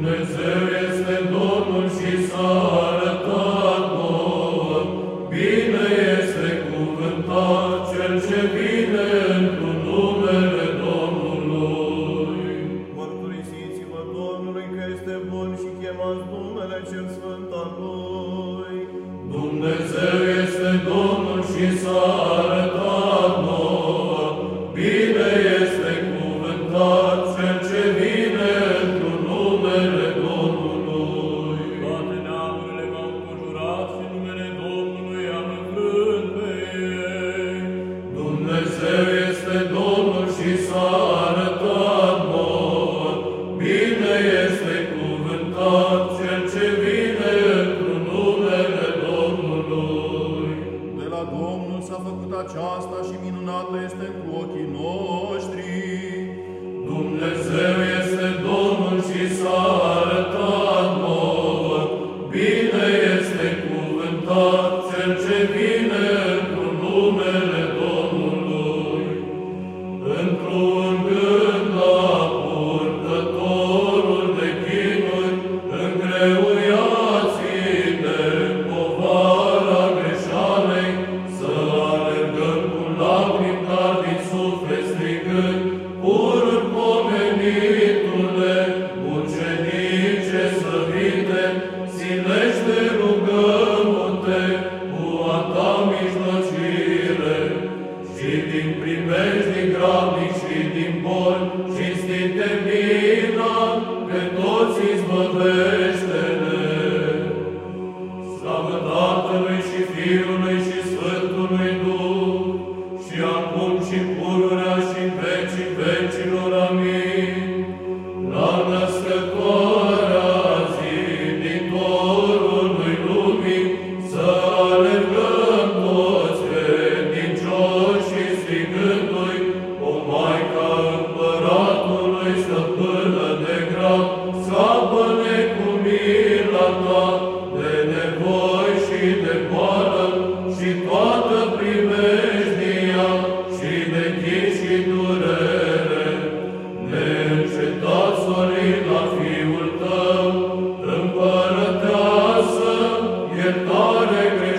Dumnezeu este Domnul și s-a arătat nouă. Bine este cuvântat cel ce vine într-un numele Domnului. Mărturisiți-vă Domnului că este bun și chemați numele cel sfânt al Lui. Dumnezeu este Domnul și s-a arătat Domnul s-a făcut aceasta și minunată este cu ochii noștri. Sfântule, ucenice slăvite, silește rugămă-te cu a ta mijlocire. Și din primești, din grabnic și din bol, cinstite mie, strigându-i, O Maica Împăratului, stăpână de grab, scapă-ne cu mila ta de nevoi și de boală și toată primejdia și de chin durere. Neîncetat, sorin la Fiul tău, împărăteasă, iertare greșită,